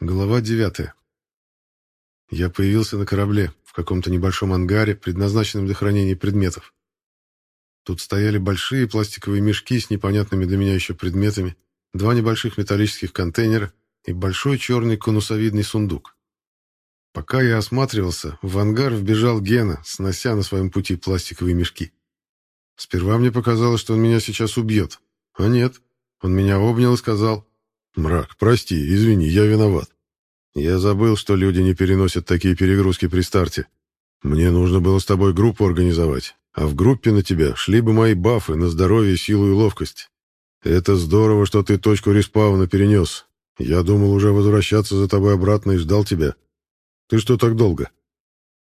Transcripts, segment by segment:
Глава 9. Я появился на корабле, в каком-то небольшом ангаре, предназначенном для хранения предметов. Тут стояли большие пластиковые мешки с непонятными для меня еще предметами, два небольших металлических контейнера и большой черный конусовидный сундук. Пока я осматривался, в ангар вбежал Гена, снося на своем пути пластиковые мешки. Сперва мне показалось, что он меня сейчас убьет. А нет, он меня обнял и сказал, «Мрак, прости, извини, я виноват. Я забыл, что люди не переносят такие перегрузки при старте. Мне нужно было с тобой группу организовать, а в группе на тебя шли бы мои бафы на здоровье, силу и ловкость. Это здорово, что ты точку респауна перенес. Я думал уже возвращаться за тобой обратно и ждал тебя. Ты что так долго?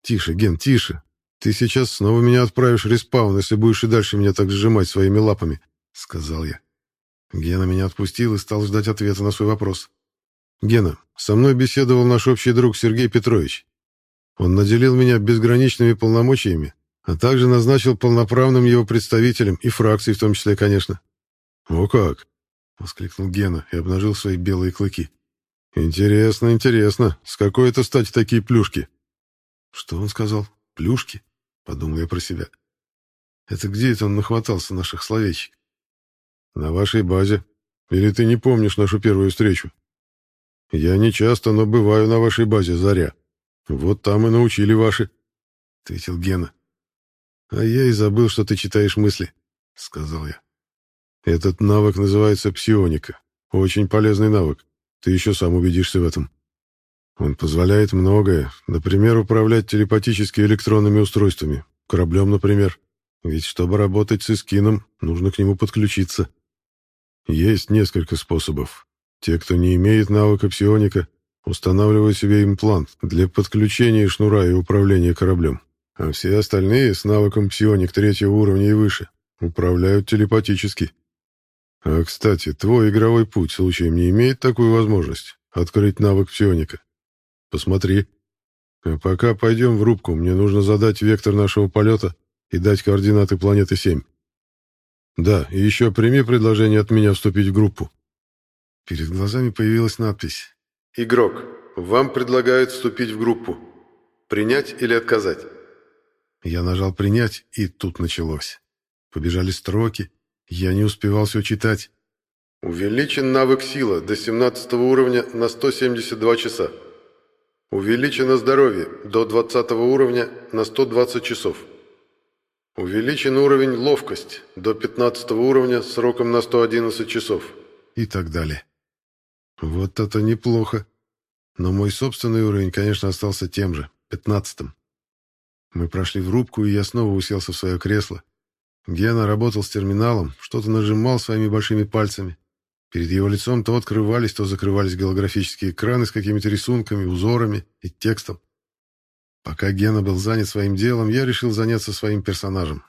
Тише, Ген, тише. Ты сейчас снова меня отправишь респаун, если будешь и дальше меня так сжимать своими лапами, — сказал я. Гена меня отпустил и стал ждать ответа на свой вопрос. «Гена, со мной беседовал наш общий друг Сергей Петрович. Он наделил меня безграничными полномочиями, а также назначил полноправным его представителем и фракцией в том числе, конечно». «О как!» — воскликнул Гена и обнажил свои белые клыки. «Интересно, интересно. С какой это стати такие плюшки?» «Что он сказал? Плюшки?» — подумал я про себя. «Это где это он нахватался наших словечек?» «На вашей базе. Или ты не помнишь нашу первую встречу?» «Я не часто, но бываю на вашей базе, Заря. Вот там и научили ваши», — ответил Гена. «А я и забыл, что ты читаешь мысли», — сказал я. «Этот навык называется псионика. Очень полезный навык. Ты еще сам убедишься в этом. Он позволяет многое, например, управлять телепатически электронными устройствами, кораблем, например. Ведь чтобы работать с Искином, нужно к нему подключиться. Есть несколько способов. Те, кто не имеет навыка псионика, устанавливают себе имплант для подключения шнура и управления кораблем. А все остальные с навыком псионик третьего уровня и выше управляют телепатически. А, кстати, твой игровой путь случаем не имеет такую возможность открыть навык псионика? Посмотри. А пока пойдем в рубку, мне нужно задать вектор нашего полета и дать координаты планеты 7. Да, и еще прими предложение от меня вступить в группу. Перед глазами появилась надпись. «Игрок, вам предлагают вступить в группу. Принять или отказать?» Я нажал «Принять», и тут началось. Побежали строки. Я не успевал все читать. Увеличен навык сила до 17 уровня на 172 часа. Увеличено здоровье до 20 уровня на 120 часов. Увеличен уровень ловкость до 15 уровня сроком на 111 часов. И так далее. Вот это неплохо. Но мой собственный уровень, конечно, остался тем же, 15 Мы прошли в рубку, и я снова уселся в свое кресло. Гена работал с терминалом, что-то нажимал своими большими пальцами. Перед его лицом то открывались, то закрывались голографические экраны с какими-то рисунками, узорами и текстом. Пока Гена был занят своим делом, я решил заняться своим персонажем.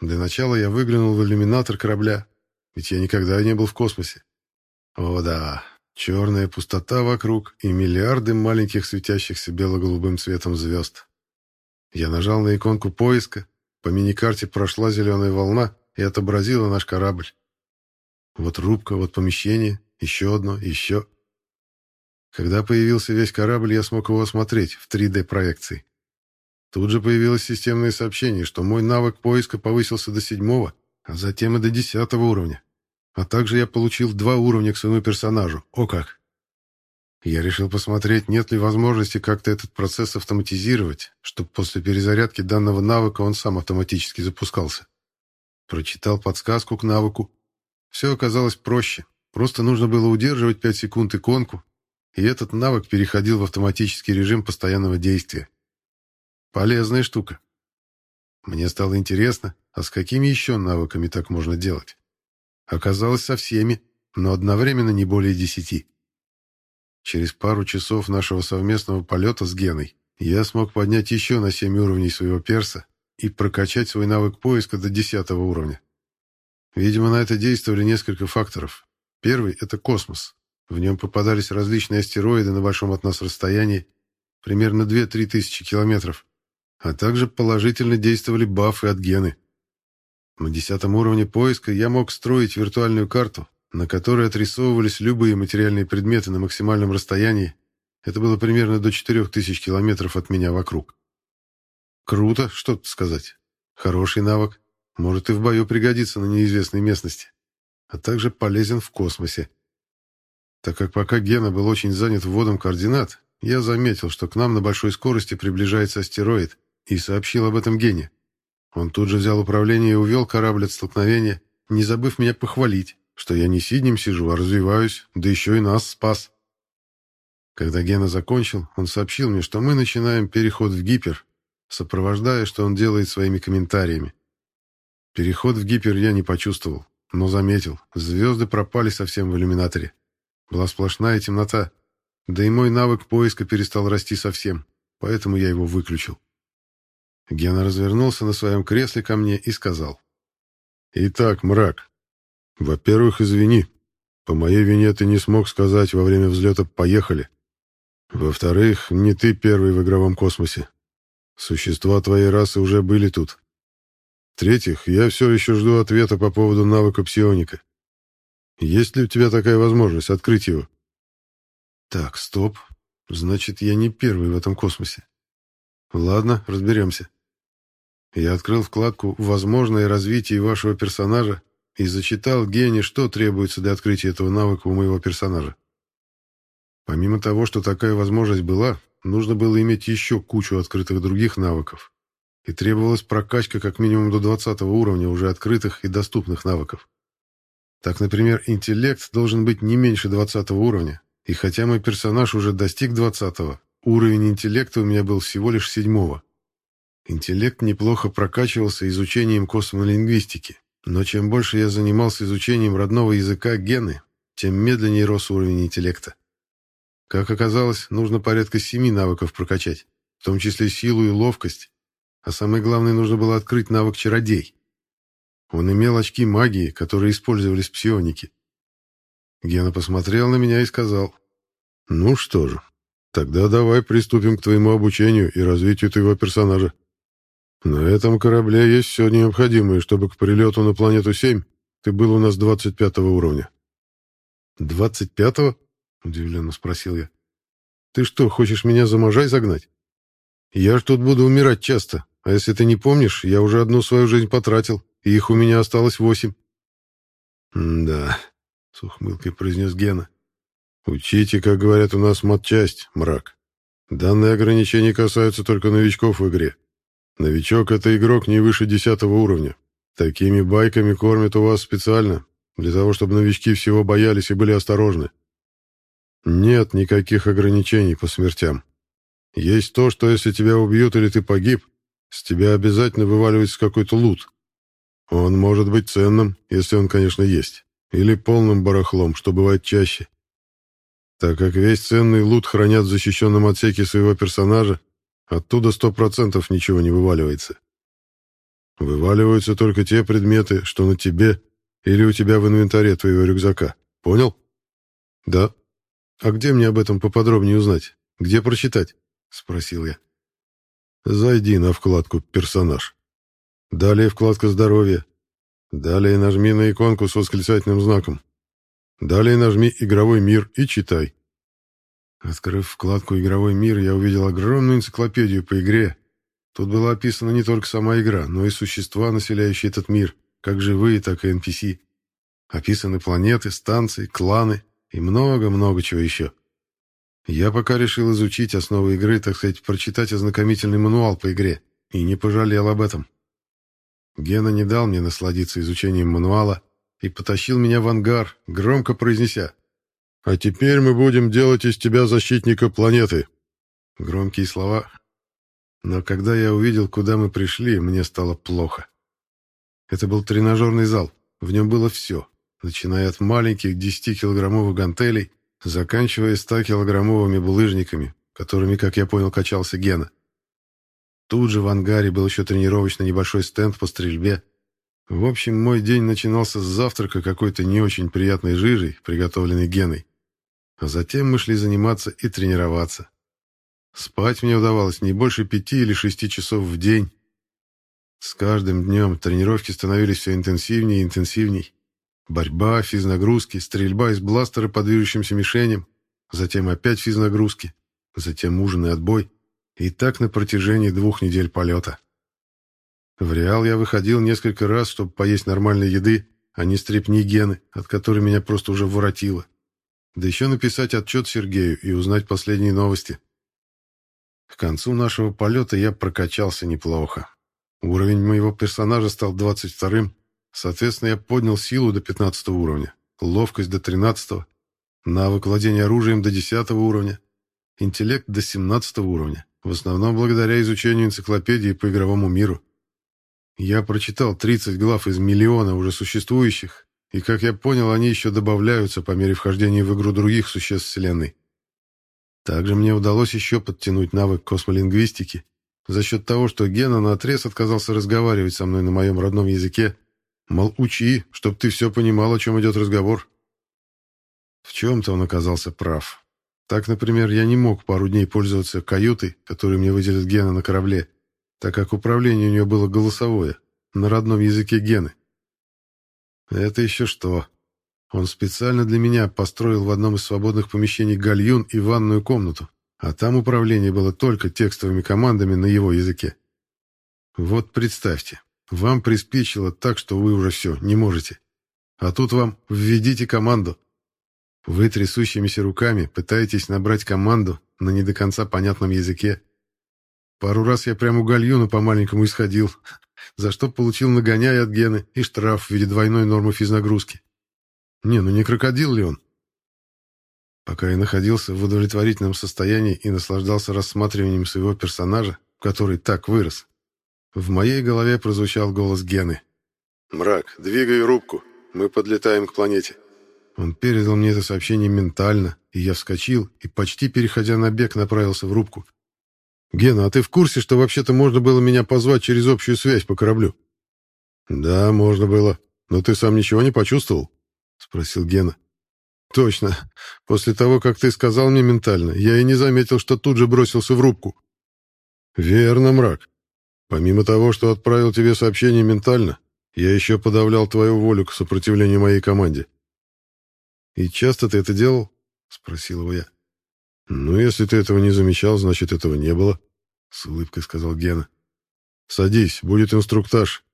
Для начала я выглянул в иллюминатор корабля, ведь я никогда не был в космосе. О да, черная пустота вокруг и миллиарды маленьких светящихся бело-голубым цветом звезд. Я нажал на иконку поиска, по миникарте прошла зеленая волна и отобразила наш корабль. Вот рубка, вот помещение, еще одно, еще. Когда появился весь корабль, я смог его осмотреть в 3D-проекции. Тут же появилось системное сообщение, что мой навык поиска повысился до седьмого, а затем и до десятого уровня. А также я получил два уровня к своему персонажу. О как! Я решил посмотреть, нет ли возможности как-то этот процесс автоматизировать, чтобы после перезарядки данного навыка он сам автоматически запускался. Прочитал подсказку к навыку. Все оказалось проще. Просто нужно было удерживать 5 секунд иконку, и этот навык переходил в автоматический режим постоянного действия. Полезная штука. Мне стало интересно, а с какими еще навыками так можно делать? Оказалось, со всеми, но одновременно не более десяти. Через пару часов нашего совместного полета с Геной я смог поднять еще на семь уровней своего перса и прокачать свой навык поиска до десятого уровня. Видимо, на это действовали несколько факторов. Первый — это космос. В нем попадались различные астероиды на большом от нас расстоянии, примерно 2-3 тысячи километров, а также положительно действовали бафы от гены. На десятом уровне поиска я мог строить виртуальную карту, на которой отрисовывались любые материальные предметы на максимальном расстоянии. Это было примерно до 4000 километров от меня вокруг. Круто, что тут сказать. Хороший навык. Может и в бою пригодится на неизвестной местности. А также полезен в космосе. Так как пока Гена был очень занят вводом координат, я заметил, что к нам на большой скорости приближается астероид, и сообщил об этом Гене. Он тут же взял управление и увел корабль от столкновения, не забыв меня похвалить, что я не сиднем сижу, а развиваюсь, да еще и нас спас. Когда Гена закончил, он сообщил мне, что мы начинаем переход в гипер, сопровождая, что он делает своими комментариями. Переход в гипер я не почувствовал, но заметил, звезды пропали совсем в иллюминаторе. Была сплошная темнота, да и мой навык поиска перестал расти совсем, поэтому я его выключил. Гена развернулся на своем кресле ко мне и сказал. «Итак, мрак, во-первых, извини. По моей вине ты не смог сказать во время взлета «поехали». Во-вторых, не ты первый в игровом космосе. Существа твоей расы уже были тут. В-третьих, я все еще жду ответа по поводу навыка псионика. Есть ли у тебя такая возможность открыть его? Так, стоп. Значит, я не первый в этом космосе. Ладно, разберемся. Я открыл вкладку «Возможное развитие вашего персонажа» и зачитал Гене, что требуется для открытия этого навыка у моего персонажа. Помимо того, что такая возможность была, нужно было иметь еще кучу открытых других навыков. И требовалась прокачка как минимум до 20 уровня уже открытых и доступных навыков. Так, например, интеллект должен быть не меньше 20 уровня, и хотя мой персонаж уже достиг 20 уровень интеллекта у меня был всего лишь седьмого. Интеллект неплохо прокачивался изучением космолингвистики, но чем больше я занимался изучением родного языка гены, тем медленнее рос уровень интеллекта. Как оказалось, нужно порядка семи навыков прокачать, в том числе силу и ловкость, а самое главное, нужно было открыть навык чародей. Он имел очки магии, которые использовались в псионике. Гена посмотрел на меня и сказал, «Ну что же, тогда давай приступим к твоему обучению и развитию твоего персонажа. На этом корабле есть все необходимое, чтобы к прилету на планету 7 ты был у нас 25 уровня». «25-го?» — удивленно спросил я. «Ты что, хочешь меня за можай загнать? Я ж тут буду умирать часто, а если ты не помнишь, я уже одну свою жизнь потратил, их у меня осталось восемь». «Да», — с ухмылкой произнес Гена. «Учите, как говорят у нас, матчасть, мрак. Данные ограничения касаются только новичков в игре. Новичок — это игрок не выше десятого уровня. Такими байками кормят у вас специально, для того, чтобы новички всего боялись и были осторожны. Нет никаких ограничений по смертям. Есть то, что если тебя убьют или ты погиб, с тебя обязательно вываливается какой-то лут. Он может быть ценным, если он, конечно, есть, или полным барахлом, что бывает чаще. Так как весь ценный лут хранят в защищенном отсеке своего персонажа, Оттуда сто процентов ничего не вываливается. Вываливаются только те предметы, что на тебе или у тебя в инвентаре твоего рюкзака. Понял? Да. А где мне об этом поподробнее узнать? Где прочитать? Спросил я. Зайди на вкладку «Персонаж». Далее вкладка «Здоровье». Далее нажми на иконку с восклицательным знаком. Далее нажми «Игровой мир» и читай. Открыв вкладку «Игровой мир», я увидел огромную энциклопедию по игре. Тут была описана не только сама игра, но и существа, населяющие этот мир, как живые, так и NPC. Описаны планеты, станции, кланы и много-много чего еще. Я пока решил изучить основы игры, так сказать, прочитать ознакомительный мануал по игре, и не пожалел об этом. Гена не дал мне насладиться изучением мануала и потащил меня в ангар, громко произнеся а теперь мы будем делать из тебя защитника планеты. Громкие слова. Но когда я увидел, куда мы пришли, мне стало плохо. Это был тренажерный зал. В нем было все, начиная от маленьких 10-килограммовых гантелей, заканчивая 100-килограммовыми булыжниками, которыми, как я понял, качался Гена. Тут же в ангаре был еще тренировочный небольшой стенд по стрельбе. В общем, мой день начинался с завтрака какой-то не очень приятной жижей, приготовленной Геной. А затем мы шли заниматься и тренироваться. Спать мне удавалось не больше пяти или шести часов в день. С каждым днем тренировки становились все интенсивнее и интенсивней. Борьба, физнагрузки, стрельба из бластера по движущимся мишеням, затем опять физнагрузки, затем ужин и отбой. И так на протяжении двух недель полета. В Реал я выходил несколько раз, чтобы поесть нормальной еды, а не стрепни гены, от которой меня просто уже воротило. Да еще написать отчет Сергею и узнать последние новости. К концу нашего полета я прокачался неплохо. Уровень моего персонажа стал 22-м, соответственно, я поднял силу до 15 уровня, ловкость до 13 навык владения оружием до 10 уровня, интеллект до 17 уровня, в основном благодаря изучению энциклопедии по игровому миру. Я прочитал 30 глав из миллиона уже существующих, и, как я понял, они еще добавляются по мере вхождения в игру других существ Вселенной. Также мне удалось еще подтянуть навык космолингвистики за счет того, что Гена наотрез отказался разговаривать со мной на моем родном языке, мол, учи, чтоб ты все понимал, о чем идет разговор. В чем-то он оказался прав. Так, например, я не мог пару дней пользоваться каютой, которую мне выделит Гена на корабле, так как управление у нее было голосовое, на родном языке Гены. Это еще что. Он специально для меня построил в одном из свободных помещений гальюн и ванную комнату, а там управление было только текстовыми командами на его языке. Вот представьте, вам приспичило так, что вы уже все, не можете. А тут вам «введите команду». Вы трясущимися руками пытаетесь набрать команду на не до конца понятном языке. Пару раз я прямо у гальюна по-маленькому исходил, за что получил нагоняй от Гены и штраф в виде двойной нормы физнагрузки. Не, ну не крокодил ли он? Пока я находился в удовлетворительном состоянии и наслаждался рассматриванием своего персонажа, который так вырос, в моей голове прозвучал голос Гены. «Мрак, двигай рубку, мы подлетаем к планете». Он передал мне это сообщение ментально, и я вскочил и, почти переходя на бег, направился в рубку. «Гена, а ты в курсе, что вообще-то можно было меня позвать через общую связь по кораблю?» «Да, можно было. Но ты сам ничего не почувствовал?» — спросил Гена. «Точно. После того, как ты сказал мне ментально, я и не заметил, что тут же бросился в рубку». «Верно, мрак. Помимо того, что отправил тебе сообщение ментально, я еще подавлял твою волю к сопротивлению моей команде». «И часто ты это делал?» — спросил его я. «Ну, если ты этого не замечал, значит, этого не было», — с улыбкой сказал Гена. «Садись, будет инструктаж.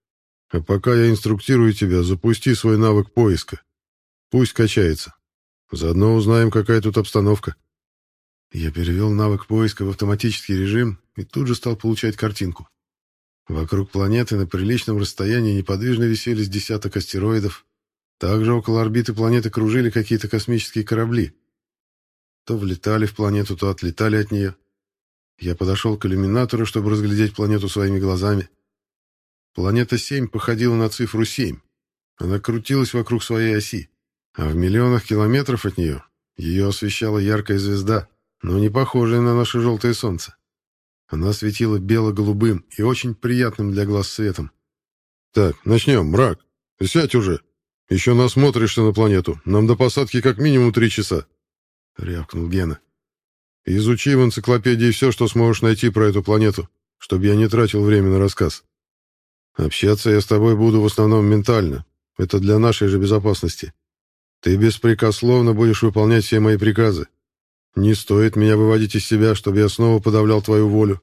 А пока я инструктирую тебя, запусти свой навык поиска. Пусть качается. Заодно узнаем, какая тут обстановка». Я перевел навык поиска в автоматический режим и тут же стал получать картинку. Вокруг планеты на приличном расстоянии неподвижно висели с десяток астероидов. Также около орбиты планеты кружили какие-то космические корабли, то влетали в планету, то отлетали от нее. Я подошел к иллюминатору, чтобы разглядеть планету своими глазами. Планета 7 походила на цифру 7. Она крутилась вокруг своей оси, а в миллионах километров от нее ее освещала яркая звезда, но не похожая на наше желтое солнце. Она светила бело-голубым и очень приятным для глаз светом. «Так, начнем, мрак. Сядь уже. Еще насмотришься на планету. Нам до посадки как минимум три часа». — рявкнул Гена. «Изучи в энциклопедии все, что сможешь найти про эту планету, чтобы я не тратил время на рассказ. Общаться я с тобой буду в основном ментально. Это для нашей же безопасности. Ты беспрекословно будешь выполнять все мои приказы. Не стоит меня выводить из себя, чтобы я снова подавлял твою волю.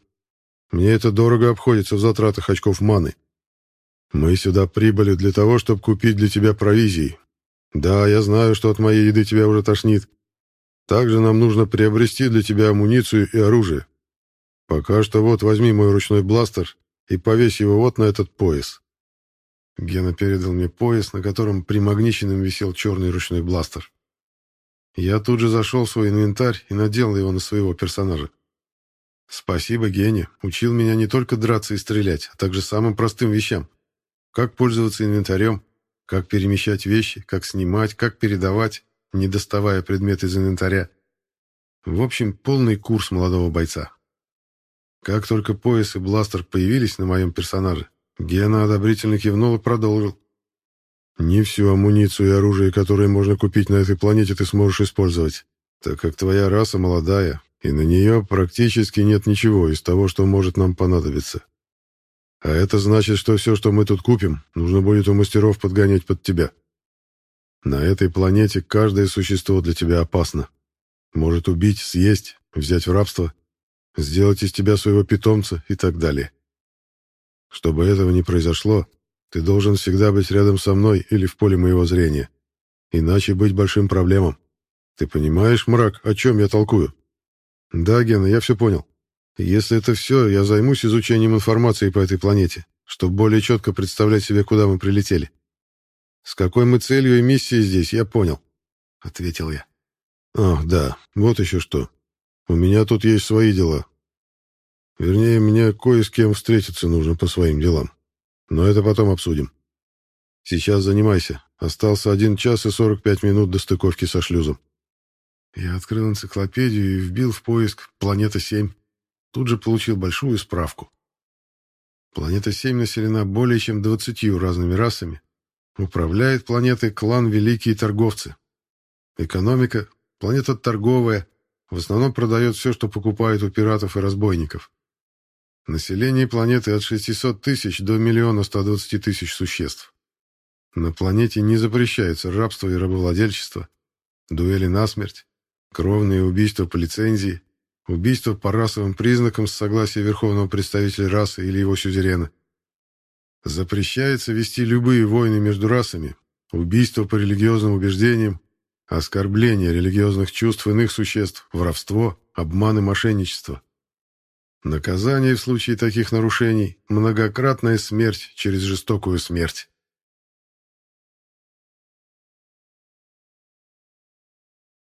Мне это дорого обходится в затратах очков маны. Мы сюда прибыли для того, чтобы купить для тебя провизии. Да, я знаю, что от моей еды тебя уже тошнит, также нам нужно приобрести для тебя амуницию и оружие. Пока что вот возьми мой ручной бластер и повесь его вот на этот пояс». Гена передал мне пояс, на котором примагниченным висел черный ручной бластер. Я тут же зашел в свой инвентарь и надел его на своего персонажа. Спасибо, Гене. Учил меня не только драться и стрелять, а также самым простым вещам. Как пользоваться инвентарем, как перемещать вещи, как снимать, как передавать, не доставая предмет из инвентаря. В общем, полный курс молодого бойца. Как только пояс и бластер появились на моем персонаже, Гена одобрительно кивнул и продолжил. «Не всю амуницию и оружие, которое можно купить на этой планете, ты сможешь использовать, так как твоя раса молодая, и на нее практически нет ничего из того, что может нам понадобиться. А это значит, что все, что мы тут купим, нужно будет у мастеров подгонять под тебя. На этой планете каждое существо для тебя опасно. Может убить, съесть, взять в рабство, сделать из тебя своего питомца и так далее. Чтобы этого не произошло, ты должен всегда быть рядом со мной или в поле моего зрения. Иначе быть большим проблемам. Ты понимаешь, мрак, о чем я толкую? Да, Гена, я все понял. Если это все, я займусь изучением информации по этой планете, чтобы более четко представлять себе, куда мы прилетели. С какой мы целью и миссией здесь, я понял, — ответил я. Ах, да, вот еще что. У меня тут есть свои дела. Вернее, мне кое с кем встретиться нужно по своим делам. Но это потом обсудим. Сейчас занимайся. Остался один час и сорок пять минут до стыковки со шлюзом. Я открыл энциклопедию и вбил в поиск «Планета-7». Тут же получил большую справку. Планета-7 населена более чем двадцатью разными расами. Управляет планетой клан Великие Торговцы. Экономика – планета торговая, в основном продает все, что покупает у пиратов и разбойников. Население планеты от 600 тысяч до миллиона 120 тысяч существ. На планете не запрещается рабство и рабовладельчество, дуэли насмерть, кровные убийства по лицензии, убийства по расовым признакам с согласия верховного представителя расы или его сюзерена. Запрещается вести любые войны между расами, убийства по религиозным убеждениям, оскорбление религиозных чувств иных существ, воровство, обман и мошенничество. Наказание в случае таких нарушений – многократная смерть через жестокую смерть.